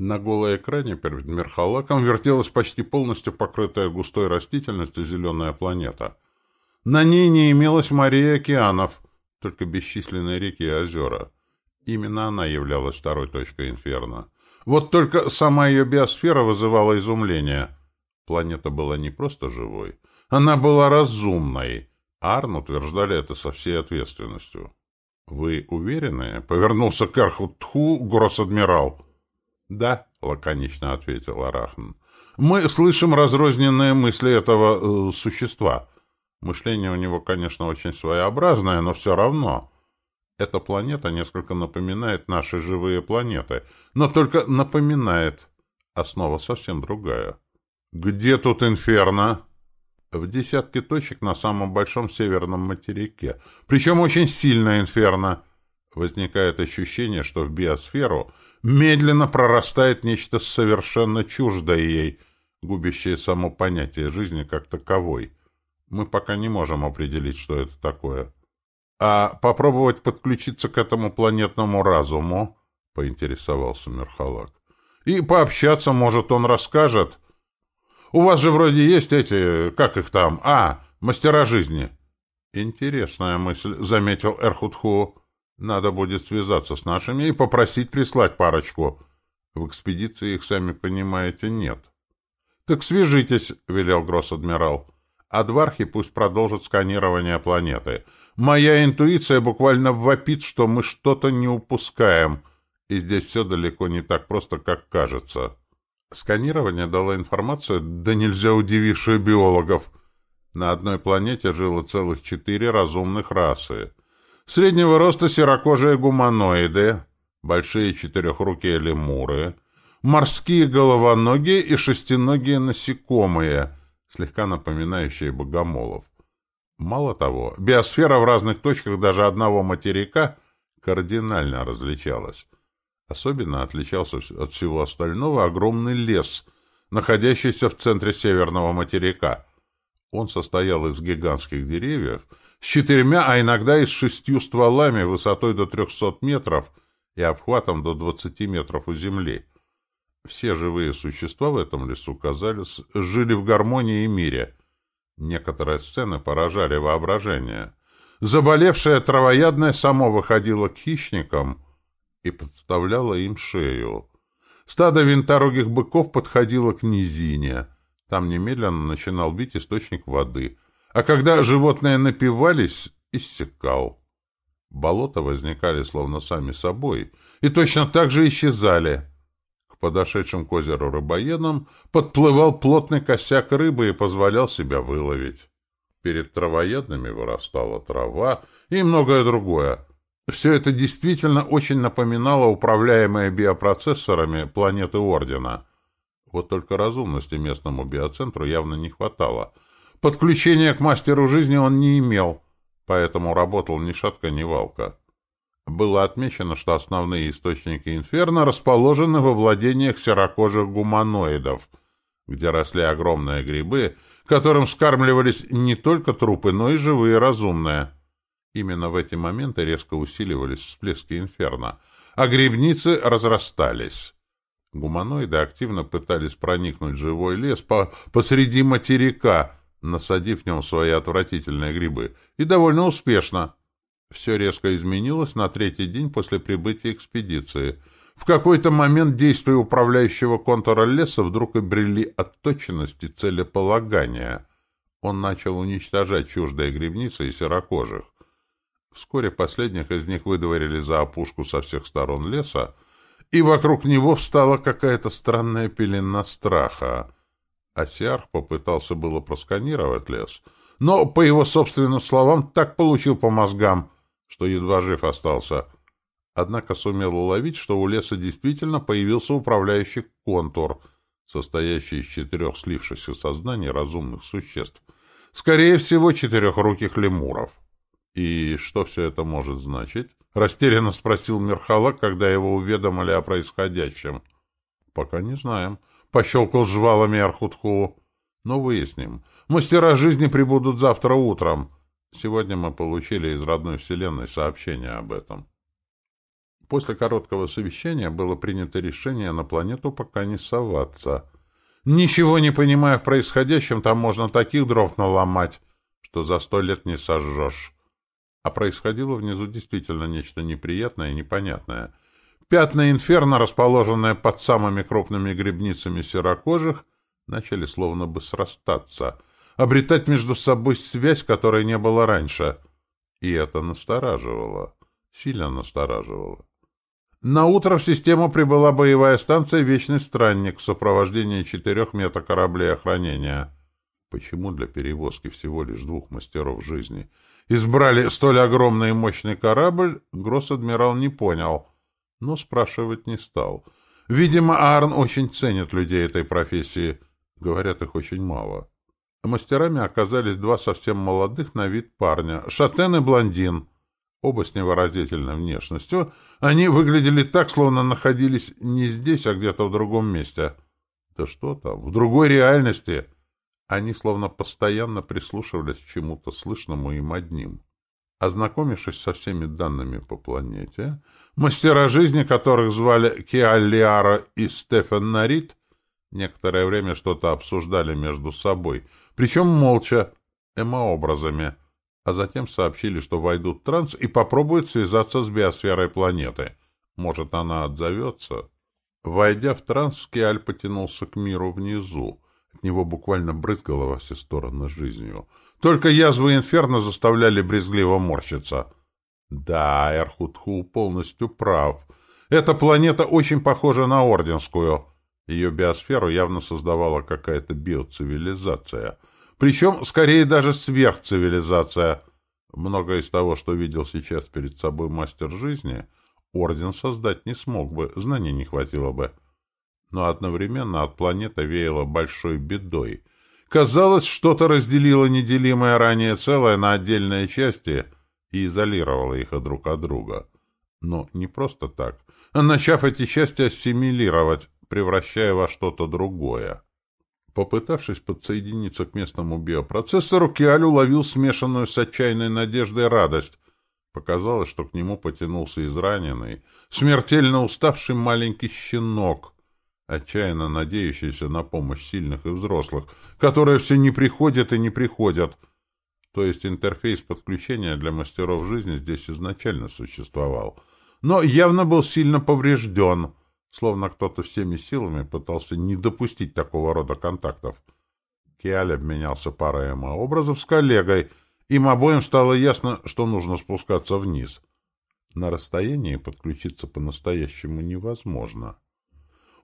На голой экране перед Мерхалаком вертелась почти полностью покрытая густой растительностью зеленая планета. На ней не имелось морей и океанов, только бесчисленные реки и озера. Именно она являлась второй точкой инферно. Вот только сама ее биосфера вызывала изумление. Планета была не просто живой, она была разумной. Арн утверждали это со всей ответственностью. «Вы уверены?» — повернулся к Эрхутху гросс-адмирал. «Да», — лаконично ответил Арахн. «Мы слышим разрозненные мысли этого э, существа. Мышление у него, конечно, очень своеобразное, но все равно. Эта планета несколько напоминает наши живые планеты, но только напоминает. Основа совсем другая. Где тут инферно? В десятке точек на самом большом северном материке. Причем очень сильное инферно. Возникает ощущение, что в биосферу медленно прорастает нечто совершенно чуждое ей, губящее само понятие жизни как таковой. Мы пока не можем определить, что это такое. А попробовать подключиться к этому планетному разуму, — поинтересовался Мерхалак. И пообщаться, может, он расскажет. У вас же вроде есть эти, как их там, а, мастера жизни. Интересная мысль, — заметил Эрхутху. Надо будет связаться с нашими и попросить прислать парочку. В экспедиции их, сами понимаете, нет. — Так свяжитесь, — велел гросс-адмирал. — А Двархи пусть продолжат сканирование планеты — Моя интуиция буквально вопит, что мы что-то не упускаем, и здесь все далеко не так просто, как кажется. Сканирование дало информацию, да нельзя удивившую биологов. На одной планете жило целых четыре разумных расы. Среднего роста серокожие гуманоиды, большие четырехрукие лемуры, морские головоногие и шестиногие насекомые, слегка напоминающие богомолов. Мало того, биосфера в разных точках даже одного материка кардинально различалась. Особенно отличался от всего остального огромный лес, находящийся в центре северного материка. Он состоял из гигантских деревьев с четырьмя, а иногда и с шестью стволами высотой до трехсот метров и обхватом до двадцати метров у земли. Все живые существа в этом лесу, казались, жили в гармонии и мире — Некоторые сцены поражали воображение. Заболевшая травоядная само выходила к хищникам и подставляла им шею. Стадо винторогих быков подходило к низине. Там немедленно начинал бить источник воды. А когда животные напивались, иссякал. Болота возникали словно сами собой и точно так же исчезали подошедшим к озеру рыбоедам, подплывал плотный косяк рыбы и позволял себя выловить. Перед травоедными вырастала трава и многое другое. Все это действительно очень напоминало управляемые биопроцессорами планеты Ордена. Вот только разумности местному биоцентру явно не хватало. Подключения к мастеру жизни он не имел, поэтому работал ни шатка, ни валка. Было отмечено, что основные источники инферно расположены во владениях серокожих гуманоидов, где росли огромные грибы, которым скармливались не только трупы, но и живые разумные. Именно в эти моменты резко усиливались всплески инферно, а грибницы разрастались. Гуманоиды активно пытались проникнуть в живой лес по посреди материка, насадив в нем свои отвратительные грибы, и довольно успешно. Все резко изменилось на третий день после прибытия экспедиции. В какой-то момент действия управляющего контура леса вдруг обрели отточенность и целеполагание. Он начал уничтожать чуждые грибницы и серокожих. Вскоре последних из них выдворили за опушку со всех сторон леса, и вокруг него встала какая-то странная пелена страха. Асиарх попытался было просканировать лес, но, по его собственным словам, так получил по мозгам — что едва жив остался. Однако сумел уловить, что у леса действительно появился управляющий контур, состоящий из четырех слившихся сознаний разумных существ. Скорее всего, четырехруких лемуров. «И что все это может значить?» — растерянно спросил Мерхалак, когда его уведомили о происходящем. «Пока не знаем», — пощелкал жвалами Архутху. «Но выясним. Мастера жизни прибудут завтра утром. Сегодня мы получили из родной вселенной сообщение об этом. После короткого совещания было принято решение на планету пока не соваться. Ничего не понимая в происходящем, там можно таких дров наломать, что за сто лет не сожжешь. А происходило внизу действительно нечто неприятное и непонятное. Пятна инферно, расположенные под самыми крупными грибницами серокожих, начали словно бы срастаться, обретать между собой связь, которой не было раньше. И это настораживало, сильно настораживало. На утро в систему прибыла боевая станция «Вечный странник» в сопровождении четырех метакораблей охранения. Почему для перевозки всего лишь двух мастеров жизни избрали столь огромный и мощный корабль, гросс-адмирал не понял, но спрашивать не стал. Видимо, Арн очень ценит людей этой профессии. Говорят, их очень мало. Мастерами оказались два совсем молодых на вид парня — шатен и блондин — Оба с невыразительной внешностью, они выглядели так, словно находились не здесь, а где-то в другом месте. Да что там, в другой реальности. Они словно постоянно прислушивались к чему-то слышному им одним. Ознакомившись со всеми данными по планете, мастера жизни, которых звали Киалиара и Стефан Нарит, некоторое время что-то обсуждали между собой, причем молча, эмообразами — а затем сообщили, что войдут в транс и попробуют связаться с биосферой планеты. Может, она отзовется? Войдя в транс, Киаль потянулся к миру внизу. От него буквально брызгало во все стороны жизнью. Только язвы инферно заставляли брезгливо морщиться. Да, Эрхутху полностью прав. Эта планета очень похожа на Орденскую. Ее биосферу явно создавала какая-то биоцивилизация — причем, скорее, даже сверхцивилизация. Многое из того, что видел сейчас перед собой мастер жизни, орден создать не смог бы, знаний не хватило бы. Но одновременно от планеты веяло большой бедой. Казалось, что-то разделило неделимое ранее целое на отдельные части и изолировало их друг от друга. Но не просто так, а начав эти части ассимилировать, превращая во что-то другое. Попытавшись подсоединиться к местному биопроцессору, Киаль уловил смешанную с отчаянной надеждой радость. Показалось, что к нему потянулся израненный, смертельно уставший маленький щенок, отчаянно надеющийся на помощь сильных и взрослых, которые все не приходят и не приходят. То есть интерфейс подключения для мастеров жизни здесь изначально существовал, но явно был сильно поврежден — Словно кто-то всеми силами пытался не допустить такого рода контактов. Киаль обменялся парой образов с коллегой. Им обоим стало ясно, что нужно спускаться вниз. На расстоянии подключиться по-настоящему невозможно.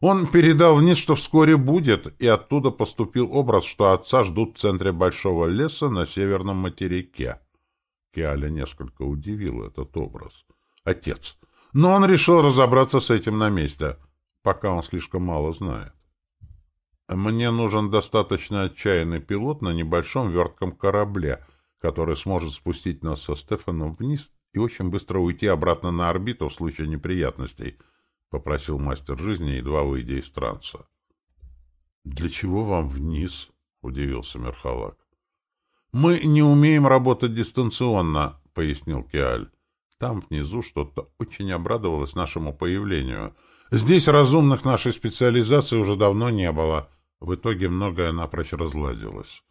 Он передал вниз, что вскоре будет, и оттуда поступил образ, что отца ждут в центре большого леса на северном материке. Киаля несколько удивил этот образ. Отец. Но он решил разобраться с этим на месте, пока он слишком мало знает. Мне нужен достаточно отчаянный пилот на небольшом вертком корабле, который сможет спустить нас со Стефаном вниз и очень быстро уйти обратно на орбиту в случае неприятностей, — попросил мастер жизни, едва выйдя из транса. — Для чего вам вниз? — удивился Мерхалак. — Мы не умеем работать дистанционно, — пояснил Киаль. Там внизу что-то очень обрадовалось нашему появлению. Здесь разумных нашей специализации уже давно не было. В итоге многое напрочь разладилось.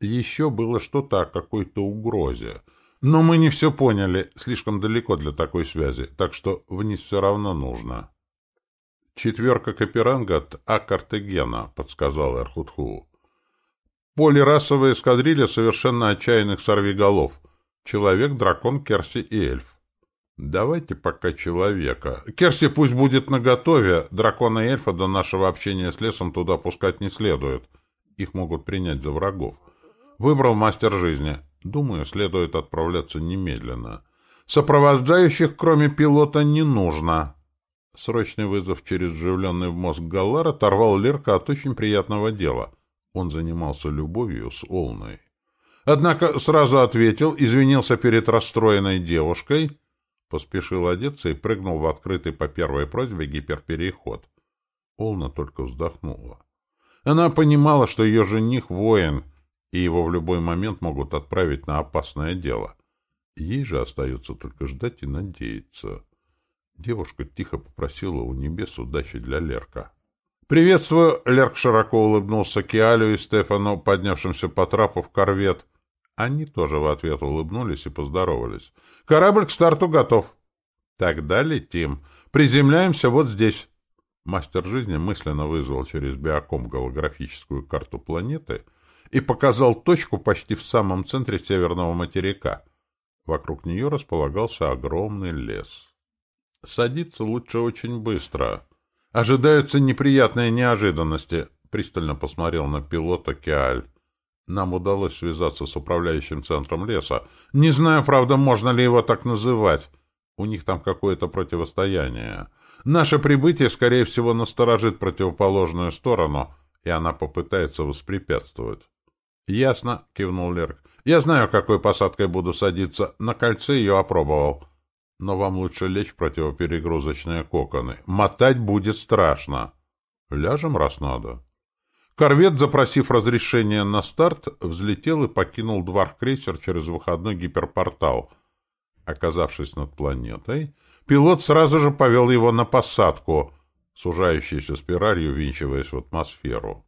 Еще было что-то о какой-то угрозе. Но мы не все поняли, слишком далеко для такой связи, так что вниз все равно нужно. «Четверка Каперанга от А-Картегена», — подсказал Эрхутху. «Полирасовая эскадрилья совершенно отчаянных сорвиголов. Человек, дракон, Керси и эльф. Давайте пока человека. Керси пусть будет наготове. Дракона и эльфа до нашего общения с лесом туда пускать не следует. Их могут принять за врагов. Выбрал мастер жизни. Думаю, следует отправляться немедленно. Сопровождающих, кроме пилота, не нужно. Срочный вызов через вживленный в мозг Галлар оторвал Лерка от очень приятного дела. Он занимался любовью с Олной. Однако сразу ответил, извинился перед расстроенной девушкой, поспешил одеться и прыгнул в открытый по первой просьбе гиперпереход. Олна только вздохнула. Она понимала, что ее жених — воин, и его в любой момент могут отправить на опасное дело. Ей же остается только ждать и надеяться. Девушка тихо попросила у небес удачи для Лерка. «Приветствую!» — Лерк широко улыбнулся Киалю и Стефану, поднявшимся по трапу в корвет. Они тоже в ответ улыбнулись и поздоровались. «Корабль к старту готов!» «Тогда летим. Приземляемся вот здесь». Мастер жизни мысленно вызвал через биоком голографическую карту планеты и показал точку почти в самом центре северного материка. Вокруг нее располагался огромный лес. Садиться лучше очень быстро. Ожидаются неприятные неожиданности. Пристально посмотрел на пилота Кеаль. Нам удалось связаться с управляющим центром леса. Не знаю, правда, можно ли его так называть. У них там какое-то противостояние. Наше прибытие, скорее всего, насторожит противоположную сторону, и она попытается воспрепятствовать. — Ясно, — кивнул Лерк. — Я знаю, какой посадкой буду садиться. На кольце ее опробовал. — но вам лучше лечь в противоперегрузочные коконы. Мотать будет страшно. Ляжем, раз надо. Корвет, запросив разрешение на старт, взлетел и покинул двор-крейсер через выходной гиперпортал. Оказавшись над планетой, пилот сразу же повел его на посадку, сужающейся спиралью, винчиваясь в атмосферу.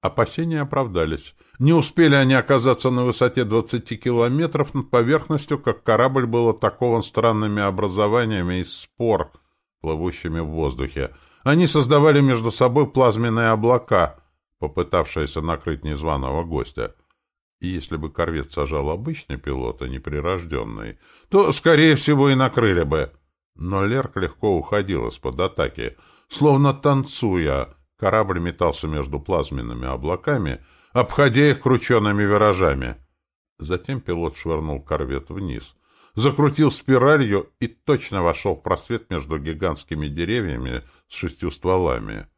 Опасения оправдались. Не успели они оказаться на высоте 20 километров над поверхностью, как корабль был атакован странными образованиями из спор, плывущими в воздухе. Они создавали между собой плазменные облака, попытавшиеся накрыть незваного гостя. И если бы корвет сажал обычный пилот, а не прирожденный, то, скорее всего, и накрыли бы. Но Лерк легко уходил из-под атаки, словно танцуя — Корабль метался между плазменными облаками, обходя их крученными виражами. Затем пилот швырнул корвет вниз, закрутил спиралью и точно вошел в просвет между гигантскими деревьями с шестью стволами.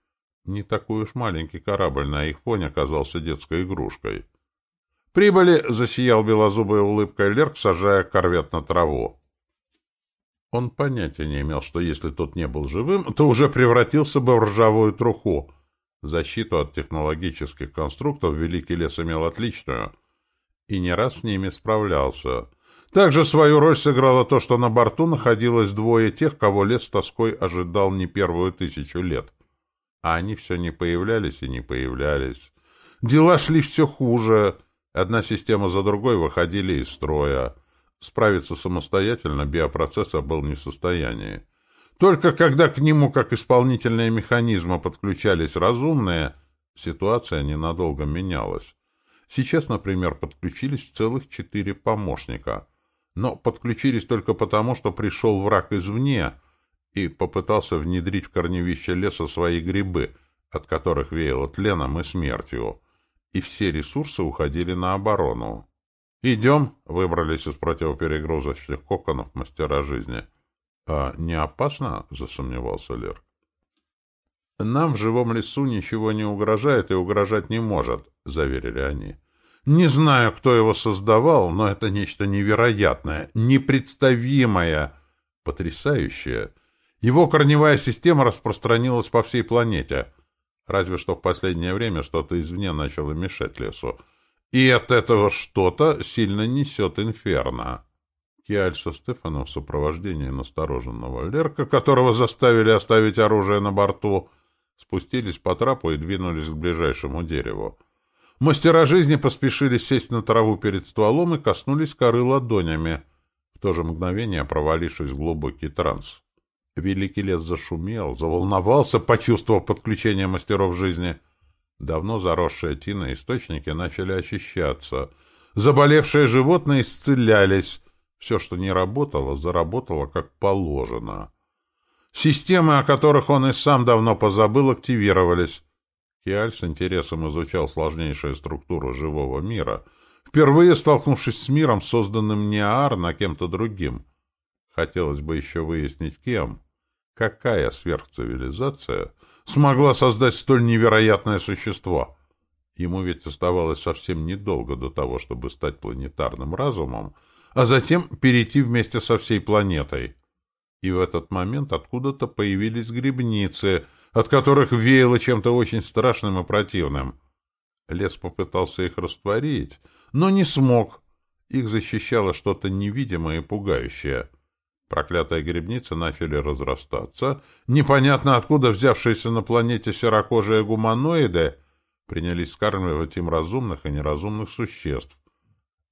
Не такой уж маленький корабль на их фоне оказался детской игрушкой. «Прибыли!» — засиял белозубой улыбкой Лерк, сажая корвет на траву. Он понятия не имел, что если тот не был живым, то уже превратился бы в ржавую труху. Защиту от технологических конструктов Великий Лес имел отличную, и не раз с ними справлялся. Также свою роль сыграло то, что на борту находилось двое тех, кого лес тоской ожидал не первую тысячу лет. А они все не появлялись и не появлялись. Дела шли все хуже. Одна система за другой выходили из строя. Справиться самостоятельно биопроцессор был не в состоянии. Только когда к нему, как исполнительные механизмы, подключались разумные, ситуация ненадолго менялась. Сейчас, например, подключились целых четыре помощника. Но подключились только потому, что пришел враг извне и попытался внедрить в корневище леса свои грибы, от которых веяло тленом и смертью. И все ресурсы уходили на оборону. «Идем», — выбрались из противоперегрузочных коконов мастера жизни. «А не опасно?» — засомневался Лер. «Нам в живом лесу ничего не угрожает и угрожать не может», — заверили они. «Не знаю, кто его создавал, но это нечто невероятное, непредставимое, потрясающее. Его корневая система распространилась по всей планете, разве что в последнее время что-то извне начало мешать лесу. И от этого что-то сильно несет инферно. Киаль со Стефаном в сопровождении настороженного Лерка, которого заставили оставить оружие на борту, спустились по трапу и двинулись к ближайшему дереву. Мастера жизни поспешили сесть на траву перед стволом и коснулись коры ладонями, в то же мгновение провалившись в глубокий транс. Великий лес зашумел, заволновался, почувствовав подключение мастеров жизни — Давно заросшие тины источники начали очищаться. Заболевшие животные исцелялись. Все, что не работало, заработало как положено. Системы, о которых он и сам давно позабыл, активировались. Киаль с интересом изучал сложнейшую структуру живого мира, впервые столкнувшись с миром, созданным не Аарн, а кем-то другим. Хотелось бы еще выяснить, кем. Какая сверхцивилизация смогла создать столь невероятное существо? Ему ведь оставалось совсем недолго до того, чтобы стать планетарным разумом, а затем перейти вместе со всей планетой. И в этот момент откуда-то появились грибницы, от которых веяло чем-то очень страшным и противным. Лес попытался их растворить, но не смог. Их защищало что-то невидимое и пугающее — Проклятые грибницы начали разрастаться. Непонятно откуда взявшиеся на планете серокожие гуманоиды принялись скармливать им разумных и неразумных существ.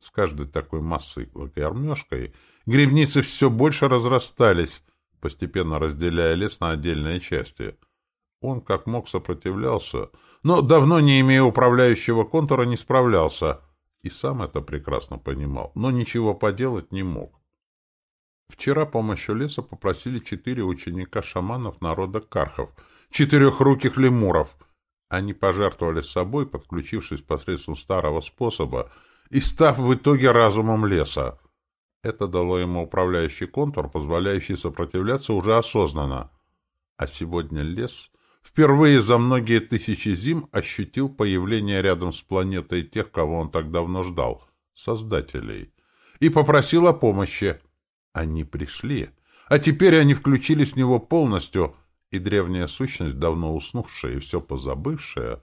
С каждой такой массой кормежкой грибницы все больше разрастались, постепенно разделяя лес на отдельные части. Он как мог сопротивлялся, но давно не имея управляющего контура не справлялся, и сам это прекрасно понимал, но ничего поделать не мог. Вчера помощью леса попросили четыре ученика шаманов народа Кархов, четырехруких лемуров. Они пожертвовали собой, подключившись посредством старого способа, и став в итоге разумом леса. Это дало ему управляющий контур, позволяющий сопротивляться уже осознанно. А сегодня лес впервые за многие тысячи зим ощутил появление рядом с планетой тех, кого он так давно ждал — создателей, и попросил о помощи. Они пришли, а теперь они включились в него полностью, и древняя сущность, давно уснувшая и все позабывшая,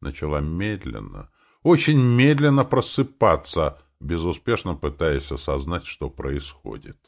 начала медленно, очень медленно просыпаться, безуспешно пытаясь осознать, что происходит.